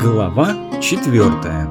Глава четвертая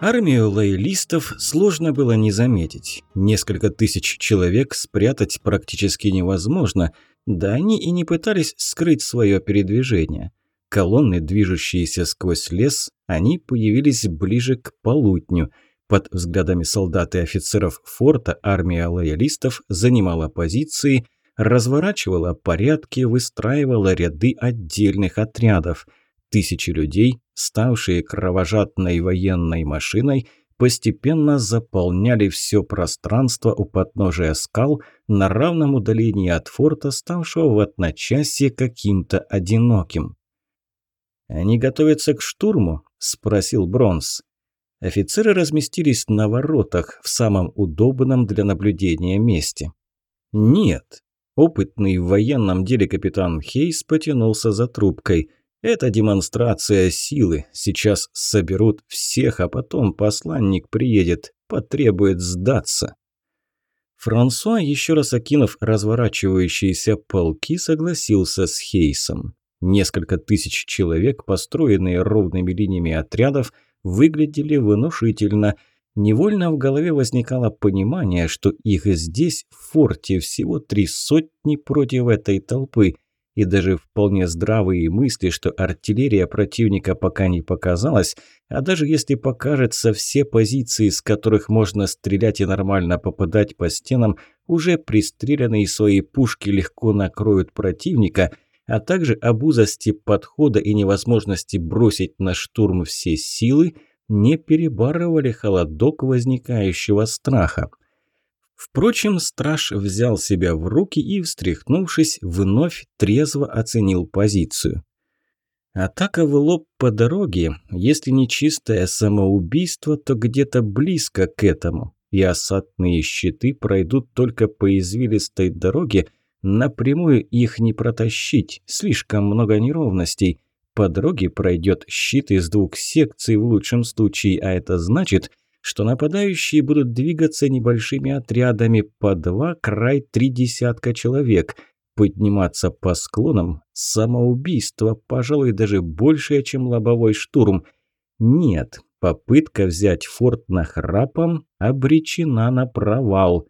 Армию лоялистов сложно было не заметить. Несколько тысяч человек спрятать практически невозможно, да они и не пытались скрыть свое передвижение. Колонны, движущиеся сквозь лес, они появились ближе к полудню. Под взглядами солдат и офицеров форта армия лоялистов занимала позиции, разворачивала порядки, выстраивала ряды отдельных отрядов. Тысячи людей, ставшие кровожадной военной машиной, постепенно заполняли все пространство у подножия скал на равном удалении от форта, ставшего в одночасье каким-то одиноким. «Они готовятся к штурму?» – спросил Бронс. Офицеры разместились на воротах в самом удобном для наблюдения месте. «Нет». Опытный в военном деле капитан Хейс потянулся за трубкой. «Это демонстрация силы. Сейчас соберут всех, а потом посланник приедет, потребует сдаться». Франсуа, еще раз окинув разворачивающиеся полки, согласился с Хейсом. Несколько тысяч человек, построенные ровными линиями отрядов, выглядели внушительно. Невольно в голове возникало понимание, что их здесь, в форте, всего три сотни против этой толпы. И даже вполне здравые мысли, что артиллерия противника пока не показалась, а даже если покажется, все позиции, с которых можно стрелять и нормально попадать по стенам, уже пристреленные свои пушки легко накроют противника – а также об узости подхода и невозможности бросить на штурм все силы, не перебарывали холодок возникающего страха. Впрочем, страж взял себя в руки и, встряхнувшись, вновь трезво оценил позицию. Атака в лоб по дороге, если не чистое самоубийство, то где-то близко к этому, и осадные щиты пройдут только по извилистой дороге, Напрямую их не протащить, слишком много неровностей. По дороге пройдет щит из двух секций в лучшем случае, а это значит, что нападающие будут двигаться небольшими отрядами по два, край три десятка человек. Подниматься по склонам – самоубийство, пожалуй, даже большее, чем лобовой штурм. Нет, попытка взять форт нахрапом обречена на провал.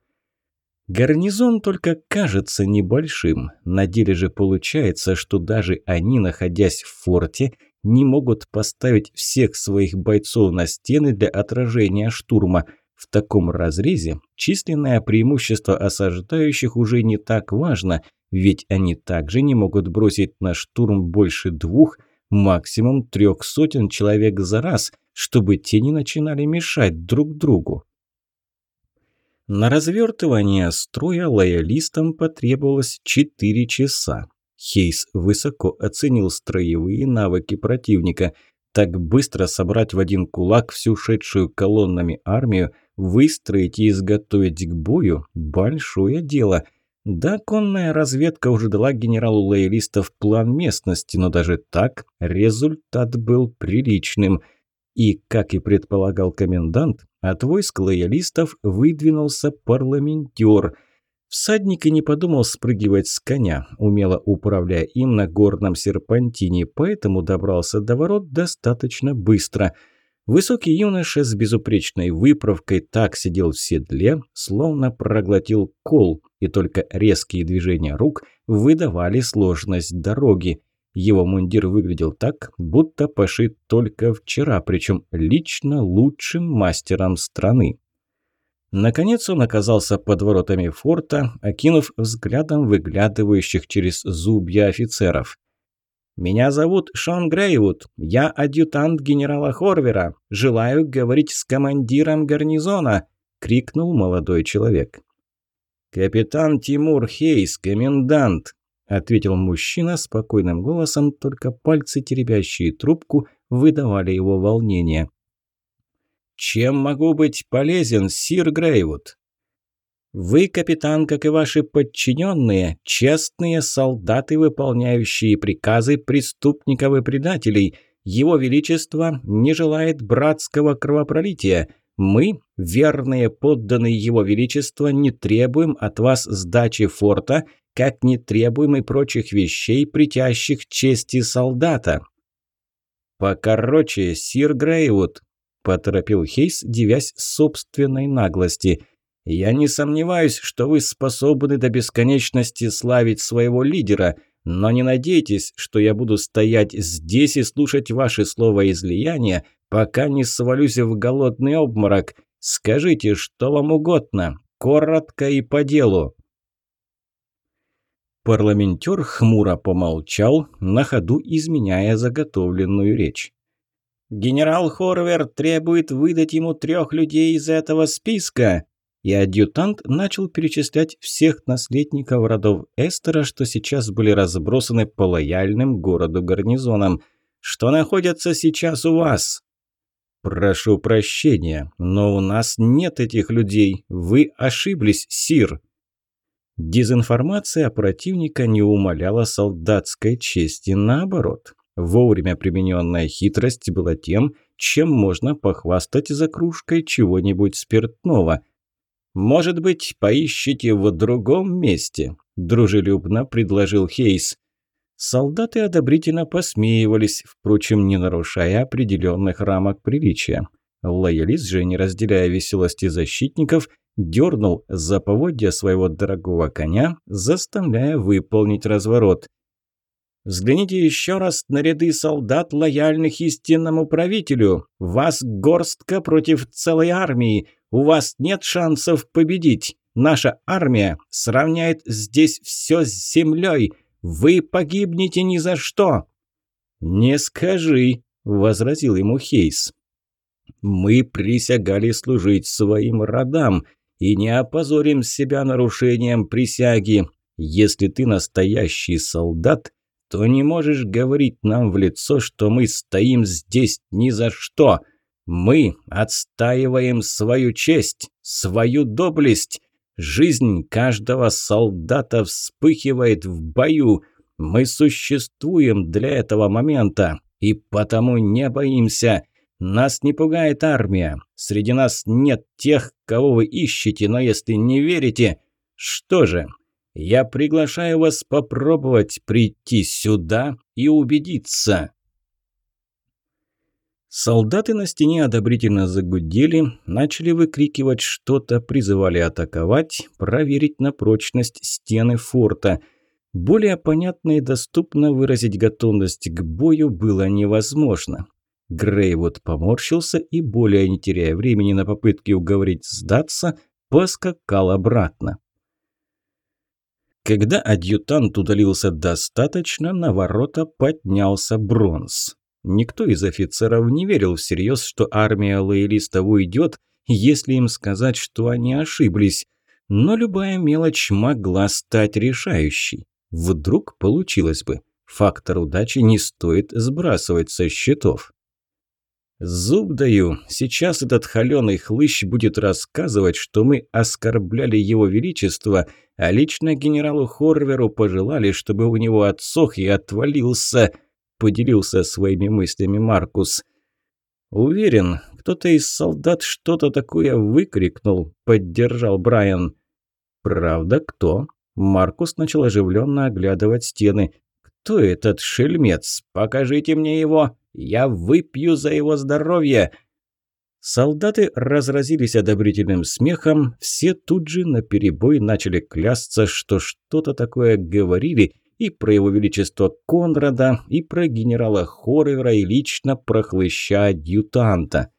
Гарнизон только кажется небольшим, на деле же получается, что даже они, находясь в форте, не могут поставить всех своих бойцов на стены для отражения штурма. В таком разрезе численное преимущество осаждающих уже не так важно, ведь они также не могут бросить на штурм больше двух, максимум трех сотен человек за раз, чтобы те не начинали мешать друг другу. На развертывание строя лоялистам потребовалось 4 часа. Хейс высоко оценил строевые навыки противника. Так быстро собрать в один кулак всю шедшую колоннами армию, выстроить и изготовить к бою – большое дело. Да, конная разведка уже дала генералу лоялистов план местности, но даже так результат был приличным – и, как и предполагал комендант, от войск лоялистов выдвинулся парламентер. Всадник и не подумал спрыгивать с коня, умело управляя им на горном серпантине, поэтому добрался до ворот достаточно быстро. Высокий юноша с безупречной выправкой так сидел в седле, словно проглотил кол, и только резкие движения рук выдавали сложность дороги. Его мундир выглядел так, будто пошит только вчера, причем лично лучшим мастером страны. Наконец он оказался под воротами форта, окинув взглядом выглядывающих через зубья офицеров. «Меня зовут Шон Грейвуд. Я адъютант генерала Хорвера. Желаю говорить с командиром гарнизона!» – крикнул молодой человек. «Капитан Тимур Хейс, комендант!» Ответил мужчина спокойным голосом, только пальцы, теребящие трубку, выдавали его волнение. «Чем могу быть полезен, сир Грейвуд?» «Вы, капитан, как и ваши подчиненные, честные солдаты, выполняющие приказы преступников и предателей. Его Величество не желает братского кровопролития. Мы, верные подданные Его Величества, не требуем от вас сдачи форта, как не требуем и прочих вещей, притящих чести солдата». «Покороче, сир Грейвуд», – поторопил Хейс, девясь собственной наглости. «Я не сомневаюсь, что вы способны до бесконечности славить своего лидера, но не надейтесь, что я буду стоять здесь и слушать ваши слова излияния, пока не свалюсь в голодный обморок. Скажите, что вам угодно, коротко и по делу». Парламентер хмуро помолчал, на ходу изменяя заготовленную речь. «Генерал Хорвер требует выдать ему трех людей из этого списка!» И адъютант начал перечислять всех наследников родов Эстера, что сейчас были разбросаны по лояльным городу гарнизонам. «Что находятся сейчас у вас?» «Прошу прощения, но у нас нет этих людей. Вы ошиблись, сир!» Дезинформация противника не умаляла солдатской чести, наоборот. Вовремя примененная хитрость была тем, чем можно похвастать за кружкой чего-нибудь спиртного. «Может быть, поищите в другом месте?» – дружелюбно предложил Хейс. Солдаты одобрительно посмеивались, впрочем, не нарушая определенных рамок приличия. Лоялист же, не разделяя веселости защитников, дернул за поводья своего дорогого коня, заставляя выполнить разворот. «Взгляните еще раз на ряды солдат, лояльных истинному правителю. Вас горстка против целой армии. У вас нет шансов победить. Наша армия сравняет здесь все с землей. Вы погибнете ни за что». «Не скажи», – возразил ему Хейс. «Мы присягали служить своим родам и не опозорим себя нарушением присяги. Если ты настоящий солдат, то не можешь говорить нам в лицо, что мы стоим здесь ни за что. Мы отстаиваем свою честь, свою доблесть. Жизнь каждого солдата вспыхивает в бою. Мы существуем для этого момента и потому не боимся. Нас не пугает армия. Среди нас нет тех, кого вы ищете, но если не верите... Что же, я приглашаю вас попробовать прийти сюда и убедиться. Солдаты на стене одобрительно загудели, начали выкрикивать что-то, призывали атаковать, проверить на прочность стены форта. Более понятно и доступно выразить готовность к бою было невозможно. Грейвуд поморщился и, более не теряя времени на попытки уговорить сдаться, поскакал обратно. Когда адъютант удалился достаточно, на ворота поднялся бронз. Никто из офицеров не верил всерьез, что армия лоялистов уйдет, если им сказать, что они ошиблись. Но любая мелочь могла стать решающей. Вдруг получилось бы. Фактор удачи не стоит сбрасывать со счетов. Зуб даю, сейчас этот холеный хлыщ будет рассказывать, что мы оскорбляли его величество, а лично генералу Хорверу пожелали, чтобы у него отсох и отвалился, поделился своими мыслями Маркус. Уверен, кто-то из солдат что-то такое выкрикнул, поддержал Брайан. Правда, кто? Маркус начал оживленно оглядывать стены. «Кто этот шельмец? Покажите мне его!» Я выпью за его здоровье!» Солдаты разразились одобрительным смехом, все тут же наперебой начали клясться, что что-то такое говорили и про его величество Конрада, и про генерала Хорвера, и лично про хлыща-адъютанта.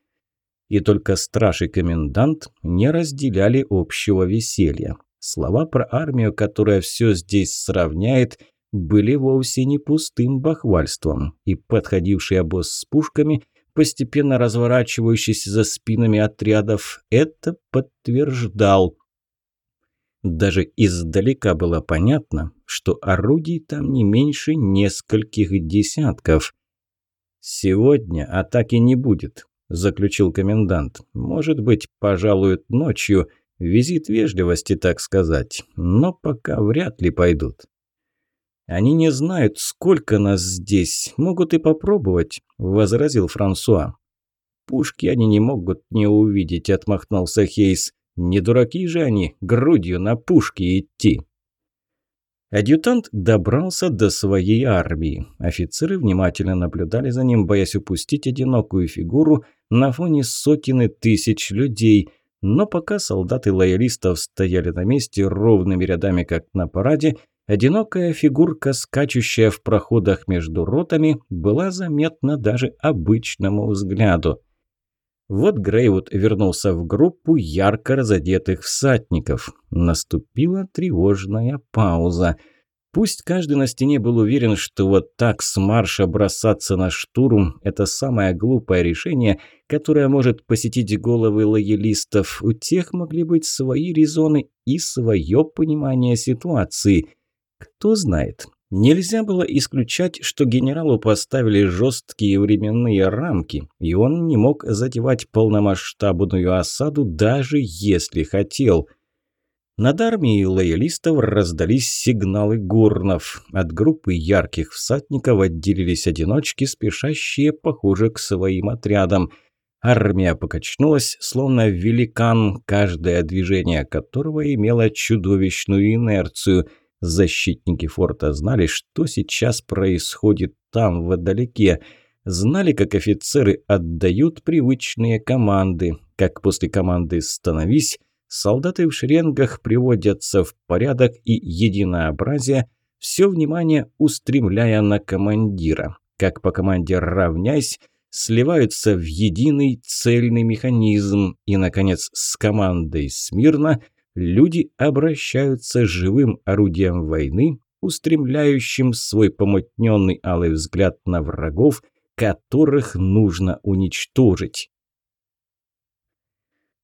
И только страж и комендант не разделяли общего веселья. Слова про армию, которая все здесь сравняет – были вовсе не пустым бахвальством, и подходивший обоз с пушками, постепенно разворачивающийся за спинами отрядов, это подтверждал. Даже издалека было понятно, что орудий там не меньше нескольких десятков. «Сегодня атаки не будет», – заключил комендант. «Может быть, пожалуют ночью. Визит вежливости, так сказать. Но пока вряд ли пойдут». Они не знают, сколько нас здесь, могут и попробовать», – возразил Франсуа. «Пушки они не могут не увидеть», – отмахнулся Хейс. «Не дураки же они грудью на пушки идти». Адъютант добрался до своей армии. Офицеры внимательно наблюдали за ним, боясь упустить одинокую фигуру на фоне сотен и тысяч людей. Но пока солдаты лоялистов стояли на месте ровными рядами, как на параде, одинокая фигурка, скачущая в проходах между ротами, была заметна даже обычному взгляду. Вот Грейвуд вернулся в группу ярко разодетых всадников. Наступила тревожная пауза. Пусть каждый на стене был уверен, что вот так с марша бросаться на штурм – это самое глупое решение, которое может посетить головы лоялистов, у тех могли быть свои резоны и свое понимание ситуации. Кто знает, Нельзя было исключать, что генералу поставили жесткие временные рамки, и он не мог задевать полномасштабную осаду, даже если хотел. Над армией лоялистов раздались сигналы горнов. От группы ярких всадников отделились одиночки, спешащие, похоже, к своим отрядам. Армия покачнулась, словно великан, каждое движение которого имело чудовищную инерцию – Защитники форта знали, что сейчас происходит там, вдалеке. Знали, как офицеры отдают привычные команды, как после команды «становись» солдаты в шеренгах приводятся в порядок и единообразие, все внимание устремляя на командира. Как по команде «равняйсь», сливаются в единый цельный механизм и, наконец, с командой «смирно» люди обращаются живым орудием войны, устремляющим свой помутненный алый взгляд на врагов, которых нужно уничтожить.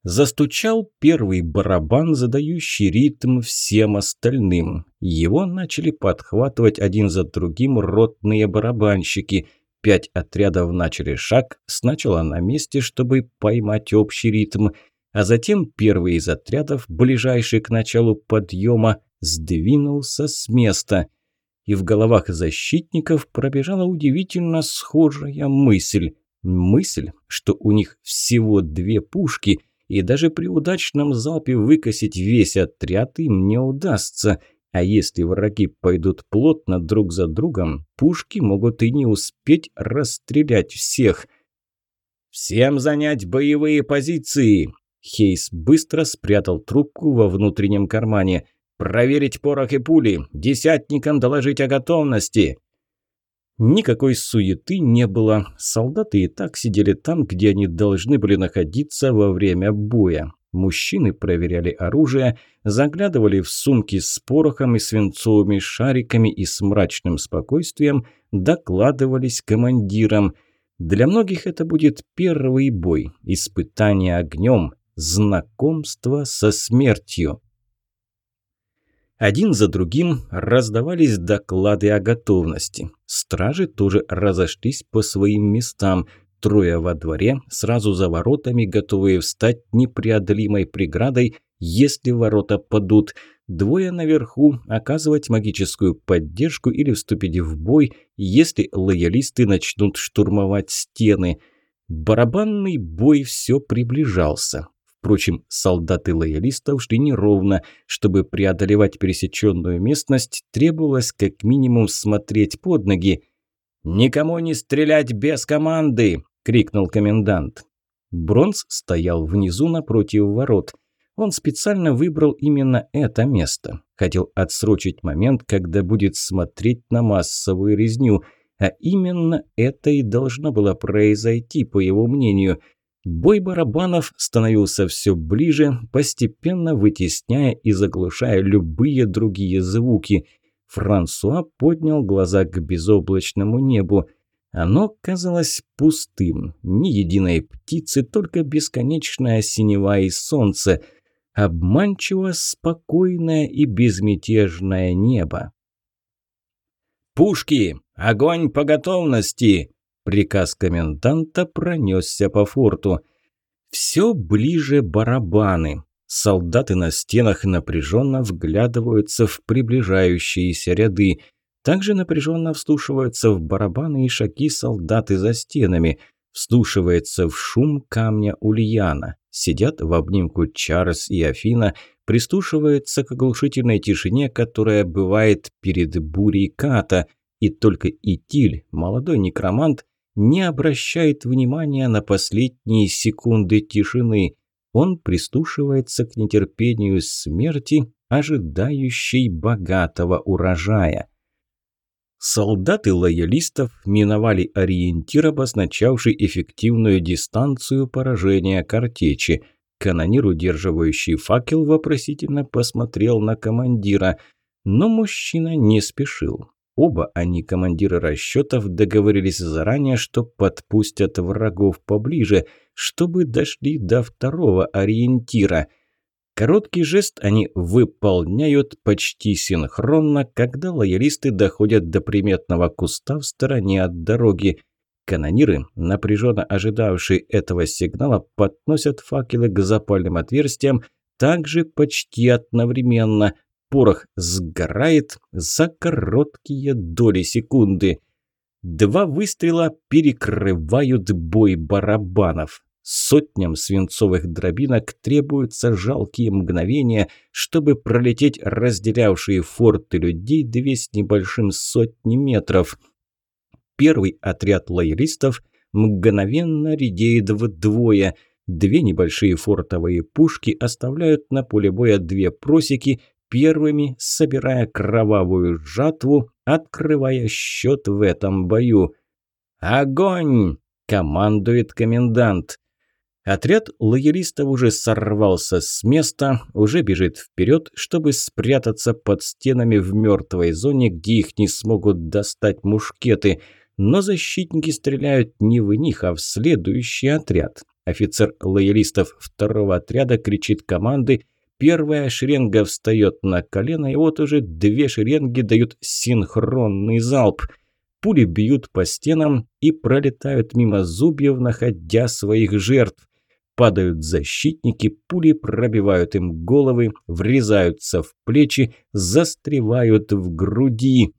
Застучал первый барабан, задающий ритм всем остальным. Его начали подхватывать один за другим ротные барабанщики. Пять отрядов начали шаг, сначала на месте, чтобы поймать общий ритм – а затем первый из отрядов, ближайший к началу подъема, сдвинулся с места. И в головах защитников пробежала удивительно схожая мысль. Мысль, что у них всего две пушки, и даже при удачном залпе выкосить весь отряд им не удастся. А если враги пойдут плотно друг за другом, пушки могут и не успеть расстрелять всех. «Всем занять боевые позиции!» Хейс быстро спрятал трубку во внутреннем кармане. «Проверить порох и пули! Десятникам доложить о готовности!» Никакой суеты не было. Солдаты и так сидели там, где они должны были находиться во время боя. Мужчины проверяли оружие, заглядывали в сумки с порохом и свинцовыми шариками и с мрачным спокойствием докладывались командирам. Для многих это будет первый бой, испытание огнем, знакомство со смертью. Один за другим раздавались доклады о готовности. Стражи тоже разошлись по своим местам. Трое во дворе, сразу за воротами, готовые встать непреодолимой преградой, если ворота падут. Двое наверху оказывать магическую поддержку или вступить в бой, если лоялисты начнут штурмовать стены. Барабанный бой все приближался. Впрочем, солдаты лоялистов шли неровно. Чтобы преодолевать пересеченную местность, требовалось как минимум смотреть под ноги. «Никому не стрелять без команды!» – крикнул комендант. Бронз стоял внизу напротив ворот. Он специально выбрал именно это место. Хотел отсрочить момент, когда будет смотреть на массовую резню. А именно это и должно было произойти, по его мнению – Бой барабанов становился все ближе, постепенно вытесняя и заглушая любые другие звуки. Франсуа поднял глаза к безоблачному небу. Оно казалось пустым, ни единой птицы, только бесконечная синева и солнце. Обманчиво спокойное и безмятежное небо. «Пушки! Огонь по готовности!» Приказ коменданта пронесся по форту. Все ближе барабаны. Солдаты на стенах напряженно вглядываются в приближающиеся ряды. Также напряженно вслушиваются в барабаны и шаги солдаты за стенами, вслушивается в шум камня Ульяна. Сидят в обнимку Чарльз и Афина, прислушиваются к оглушительной тишине, которая бывает перед бурей Ката, и только Итиль, молодой некромант, не обращает внимания на последние секунды тишины. Он прислушивается к нетерпению смерти, ожидающей богатого урожая. Солдаты лоялистов миновали ориентир, обозначавший эффективную дистанцию поражения картечи. Канонир, удерживающий факел, вопросительно посмотрел на командира, но мужчина не спешил. Оба они, командиры расчетов, договорились заранее, что подпустят врагов поближе, чтобы дошли до второго ориентира – Короткий жест они выполняют почти синхронно, когда лоялисты доходят до приметного куста в стороне от дороги. Канониры, напряженно ожидавшие этого сигнала, подносят факелы к запальным отверстиям также почти одновременно. Порох сгорает за короткие доли секунды. Два выстрела перекрывают бой барабанов. Сотням свинцовых дробинок требуются жалкие мгновения, чтобы пролететь разделявшие форты людей две с небольшим сотни метров. Первый отряд лоялистов мгновенно редеет вдвое. Две небольшие фортовые пушки оставляют на поле боя две просеки, первыми собирая кровавую жатву, открывая счет в этом бою. «Огонь!» – командует комендант. Отряд лоялистов уже сорвался с места, уже бежит вперед, чтобы спрятаться под стенами в мертвой зоне, где их не смогут достать мушкеты. Но защитники стреляют не в них, а в следующий отряд. Офицер лоялистов второго отряда кричит команды, первая шеренга встает на колено, и вот уже две шеренги дают синхронный залп – Пули бьют по стенам и пролетают мимо зубьев, находя своих жертв. Падают защитники, пули пробивают им головы, врезаются в плечи, застревают в груди.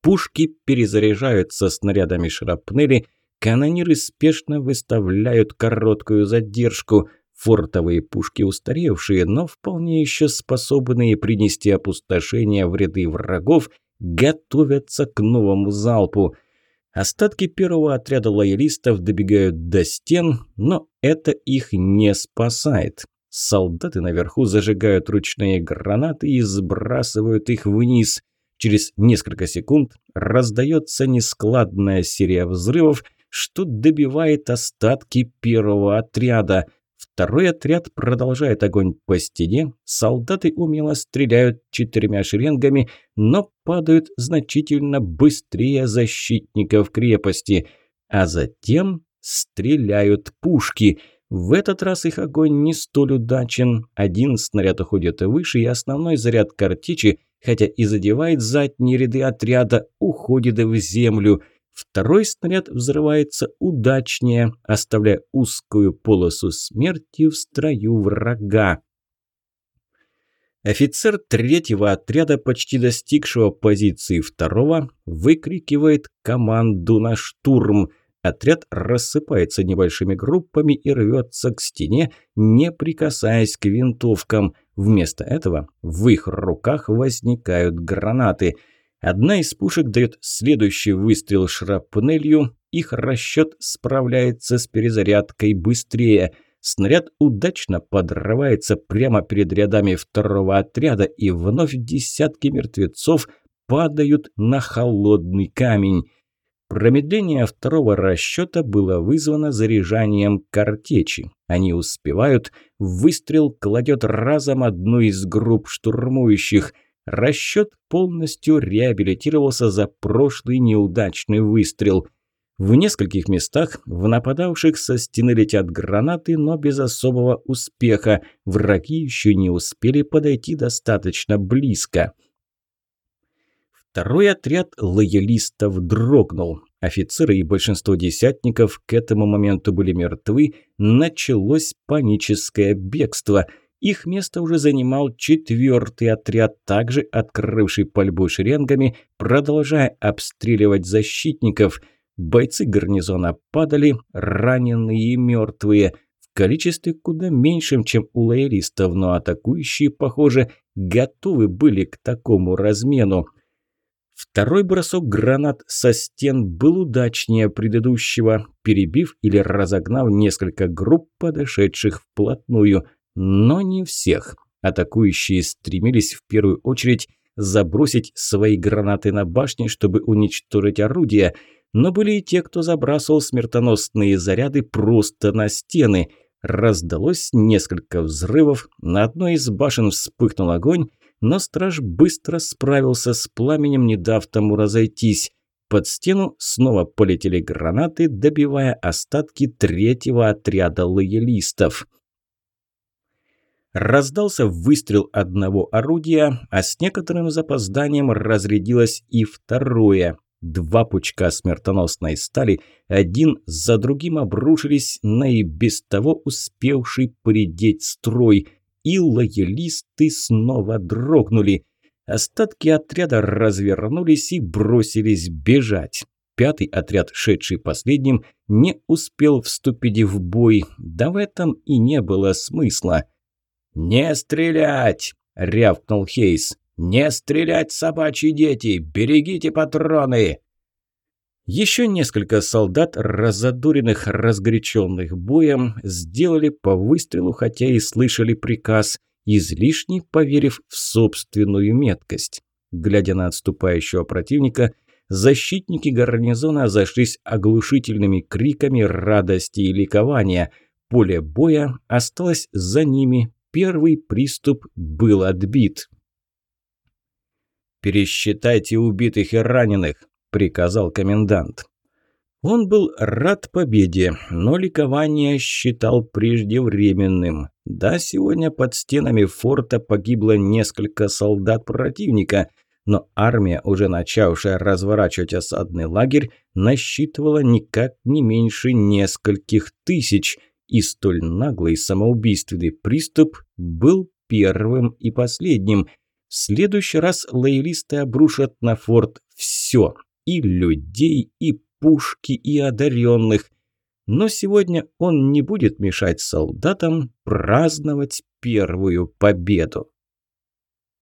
Пушки перезаряжаются снарядами шрапнели, канониры спешно выставляют короткую задержку. Фортовые пушки устаревшие, но вполне еще способные принести опустошение в ряды врагов, готовятся к новому залпу. Остатки первого отряда лоялистов добегают до стен, но это их не спасает. Солдаты наверху зажигают ручные гранаты и сбрасывают их вниз. Через несколько секунд раздается нескладная серия взрывов, что добивает остатки первого отряда. Второй отряд продолжает огонь по стене, солдаты умело стреляют четырьмя шеренгами, но падают значительно быстрее защитников крепости, а затем стреляют пушки. В этот раз их огонь не столь удачен, один снаряд уходит выше, и основной заряд картечи, хотя и задевает задние ряды отряда, уходит в землю – Второй снаряд взрывается удачнее, оставляя узкую полосу смерти в строю врага. Офицер третьего отряда, почти достигшего позиции второго, выкрикивает команду на штурм. Отряд рассыпается небольшими группами и рвется к стене, не прикасаясь к винтовкам. Вместо этого в их руках возникают гранаты – Одна из пушек дает следующий выстрел шрапнелью, их расчет справляется с перезарядкой быстрее. Снаряд удачно подрывается прямо перед рядами второго отряда, и вновь десятки мертвецов падают на холодный камень. Промедление второго расчета было вызвано заряжанием картечи. Они успевают, выстрел кладет разом одну из групп штурмующих – Расчет полностью реабилитировался за прошлый неудачный выстрел. В нескольких местах в нападавших со стены летят гранаты, но без особого успеха. Враги еще не успели подойти достаточно близко. Второй отряд лоялистов дрогнул. Офицеры и большинство десятников к этому моменту были мертвы. Началось паническое бегство – Их место уже занимал четвертый отряд, также открывший пальбу шеренгами, продолжая обстреливать защитников. Бойцы гарнизона падали, раненые и мертвые – в количестве куда меньшем, чем у лоялистов, но атакующие, похоже, готовы были к такому размену. Второй бросок гранат со стен был удачнее предыдущего, перебив или разогнав несколько групп, подошедших вплотную, но не всех. Атакующие стремились в первую очередь забросить свои гранаты на башни, чтобы уничтожить орудия, но были и те, кто забрасывал смертоносные заряды просто на стены. Раздалось несколько взрывов, на одной из башен вспыхнул огонь, но страж быстро справился с пламенем, не дав тому разойтись. Под стену снова полетели гранаты, добивая остатки третьего отряда лоялистов. Раздался выстрел одного орудия, а с некоторым запозданием разрядилось и второе. Два пучка смертоносной стали один за другим обрушились на и без того успевший поредеть строй – и лоялисты снова дрогнули. Остатки отряда развернулись и бросились бежать. Пятый отряд, шедший последним, не успел вступить в бой, да в этом и не было смысла. «Не стрелять!» – рявкнул Хейс. «Не стрелять, собачьи дети! Берегите патроны!» Еще несколько солдат, разодуренных, разгоряченных боем, сделали по выстрелу, хотя и слышали приказ, излишне поверив в собственную меткость. Глядя на отступающего противника, защитники гарнизона зашлись оглушительными криками радости и ликования. Поле боя осталось за ними, первый приступ был отбит. «Пересчитайте убитых и раненых», приказал комендант. Он был рад победе, но ликование считал преждевременным. Да, сегодня под стенами форта погибло несколько солдат противника, но армия, уже начавшая разворачивать осадный лагерь, насчитывала никак не меньше нескольких тысяч, и столь наглый самоубийственный приступ был первым и последним. В следующий раз лоялисты обрушат на форт все, и людей, и пушки, и одаренных. Но сегодня он не будет мешать солдатам праздновать первую победу.